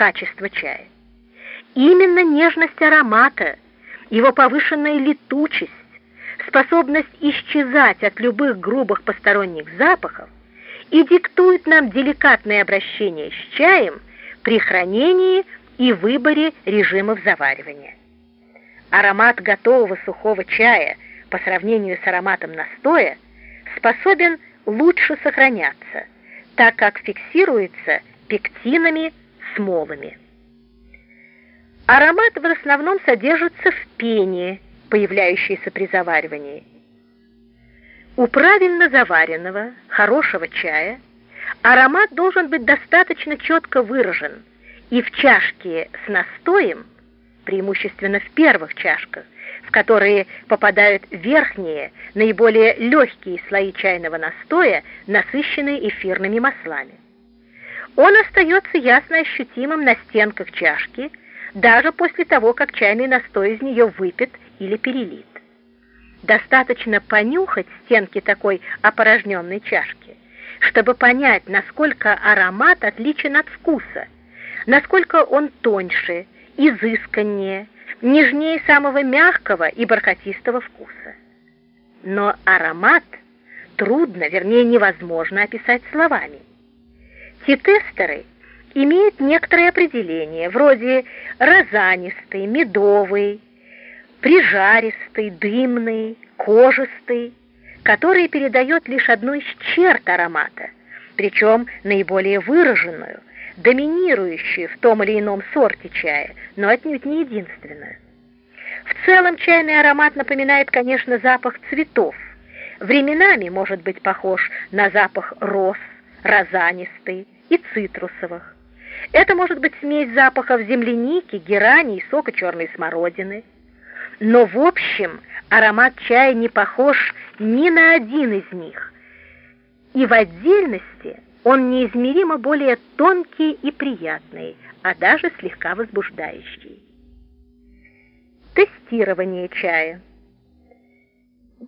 качество чая. Именно нежность аромата, его повышенная летучесть, способность исчезать от любых грубых посторонних запахов и диктует нам деликатное обращение с чаем при хранении и выборе режимов заваривания. Аромат готового сухого чая по сравнению с ароматом настоя способен лучше сохраняться, так как фиксируется пектинами, смолами. Аромат в основном содержится в пене, появляющейся при заваривании. У правильно заваренного, хорошего чая аромат должен быть достаточно четко выражен, и в чашке с настоем, преимущественно в первых чашках, в которые попадают верхние, наиболее легкие слои чайного настоя, насыщенные эфирными маслами. Он остается ясно ощутимым на стенках чашки, даже после того, как чайный настой из нее выпит или перелит. Достаточно понюхать стенки такой опорожненной чашки, чтобы понять, насколько аромат отличен от вкуса, насколько он тоньше, изысканнее, нежнее самого мягкого и бархатистого вкуса. Но аромат трудно, вернее невозможно описать словами. Те тестеры имеют некоторые определения, вроде розанистый, медовый, прижаристый, дымный, кожистый, который передает лишь одну из черт аромата, причем наиболее выраженную, доминирующую в том или ином сорте чая, но отнюдь не единственную. В целом чайный аромат напоминает, конечно, запах цветов. Временами может быть похож на запах роз, розанистый и цитрусовых. Это может быть смесь запахов земляники, герани и сока черной смородины. Но в общем аромат чая не похож ни на один из них. И в отдельности он неизмеримо более тонкий и приятный, а даже слегка возбуждающий. Тестирование чая.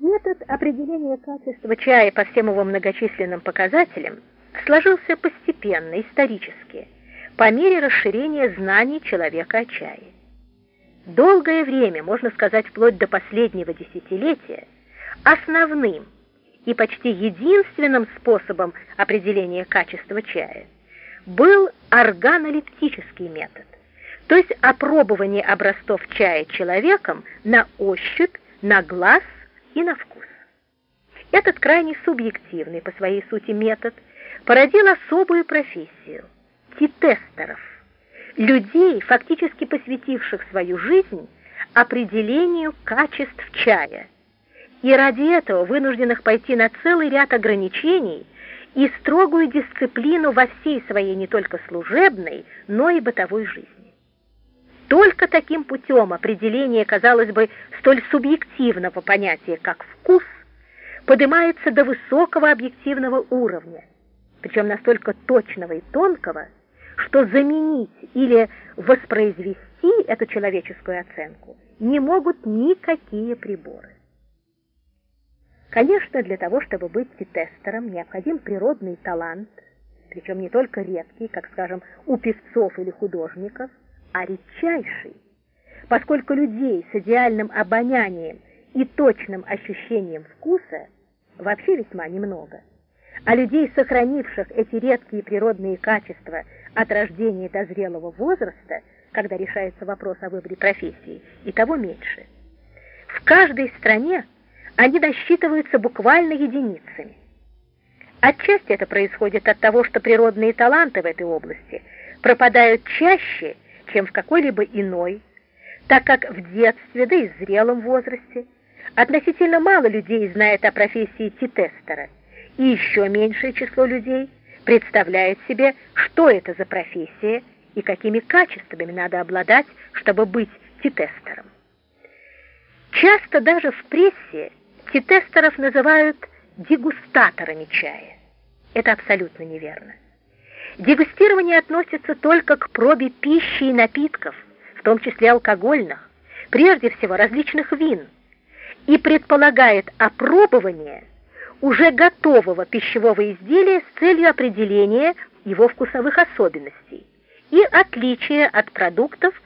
Метод определения качества чая по всем его многочисленным показателям сложился постепенно, исторически, по мере расширения знаний человека о чае. Долгое время, можно сказать, вплоть до последнего десятилетия, основным и почти единственным способом определения качества чая был органолептический метод, то есть опробование образцов чая человеком на ощупь, на глаз и на вкус. Этот крайне субъективный по своей сути метод породил особую профессию – титестеров – людей, фактически посвятивших свою жизнь определению качеств чая, и ради этого вынужденных пойти на целый ряд ограничений и строгую дисциплину во всей своей не только служебной, но и бытовой жизни. Только таким путем определение, казалось бы, столь субъективного понятия, как вкус, поднимается до высокого объективного уровня, причем настолько точного и тонкого, что заменить или воспроизвести эту человеческую оценку не могут никакие приборы. Конечно, для того, чтобы быть тестером, необходим природный талант, причем не только редкий, как, скажем, у певцов или художников, а редчайший, поскольку людей с идеальным обонянием и точным ощущением вкуса вообще весьма немного, а людей, сохранивших эти редкие природные качества от рождения до зрелого возраста, когда решается вопрос о выборе профессии, и того меньше. В каждой стране они насчитываются буквально единицами. Отчасти это происходит от того, что природные таланты в этой области пропадают чаще, чем в какой-либо иной, так как в детстве, да и в зрелом возрасте относительно мало людей знает о профессии титестера, и еще меньшее число людей – представляет себе, что это за профессия и какими качествами надо обладать, чтобы быть титестером. Часто даже в прессе титестеров называют дегустаторами чая. Это абсолютно неверно. Дегустирование относится только к пробе пищи и напитков, в том числе алкогольных, прежде всего различных вин, и предполагает опробование – уже готового пищевого изделия с целью определения его вкусовых особенностей и отличие от продуктов,